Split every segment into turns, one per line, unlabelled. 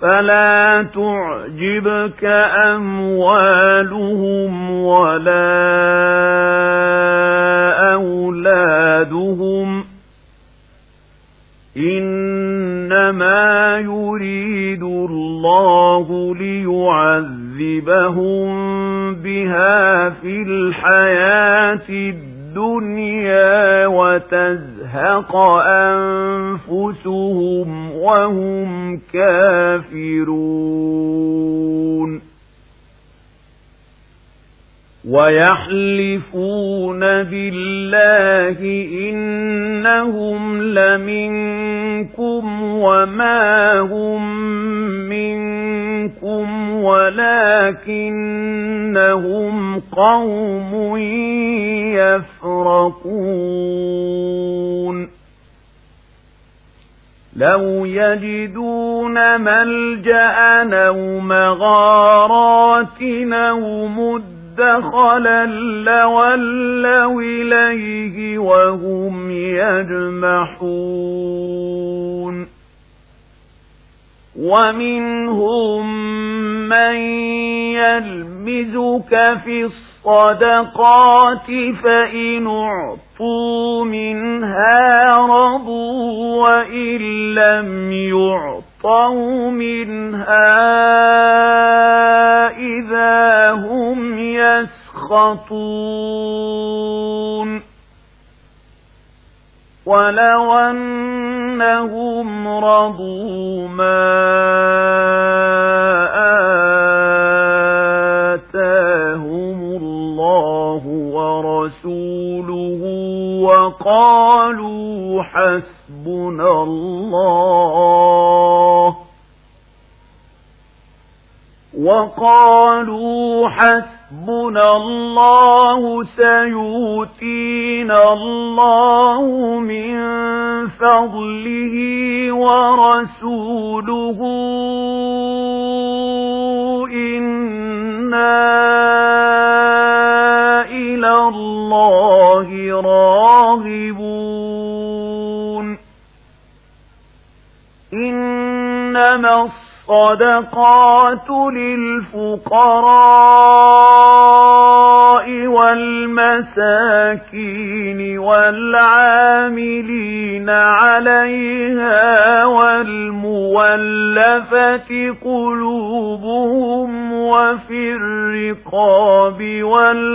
فلا تعجبك أموالهم ولا أولادهم. إنما يريد الله ليعذبهم بها في الحياة الدنيا. وتزهق أنفسهم وهم كافرون. ويحلفون بالله إنهم لمنكم وما هم منكم ولكنهم قوم يفرقون. لو يجدون ملجأ أو مغارات أو مدخلا لولوا إليه وهم يجمحون. ومنهم من يلمزك في الصدقات فإن اعطوا منها رضوا وإن لم يعطوا منها إذا هم يسخطون. ولو أنهم رضوا ما وقالوا حسبنا الله وقالوا حسبنا الله سيؤتينا الله من فضله ورسوله إنا إلى الله راغبون إنما الصدقات للفقراء والمساكين والعاملين عليها والمولفة قلوبهم وفي الرقاب والغارمين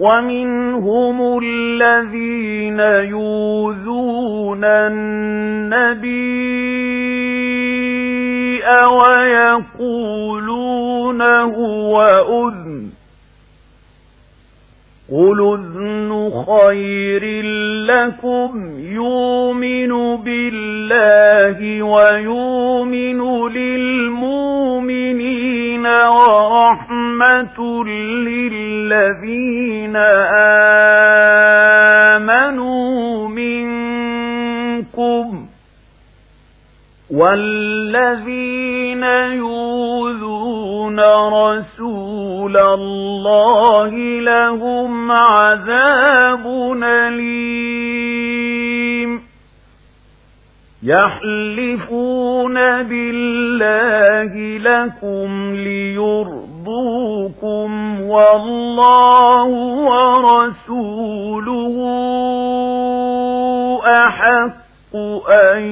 ومنهم الذين يوذون النبي ويقولون هو أذن. قل أذن خير لكم يؤمن بالله ويؤمن ورحمة للذين آمنوا منكم والذين يؤذون رسول الله لهم عذاب أليم يحلفون بالله لكم ليرضوكم والله ورسوله أحق أن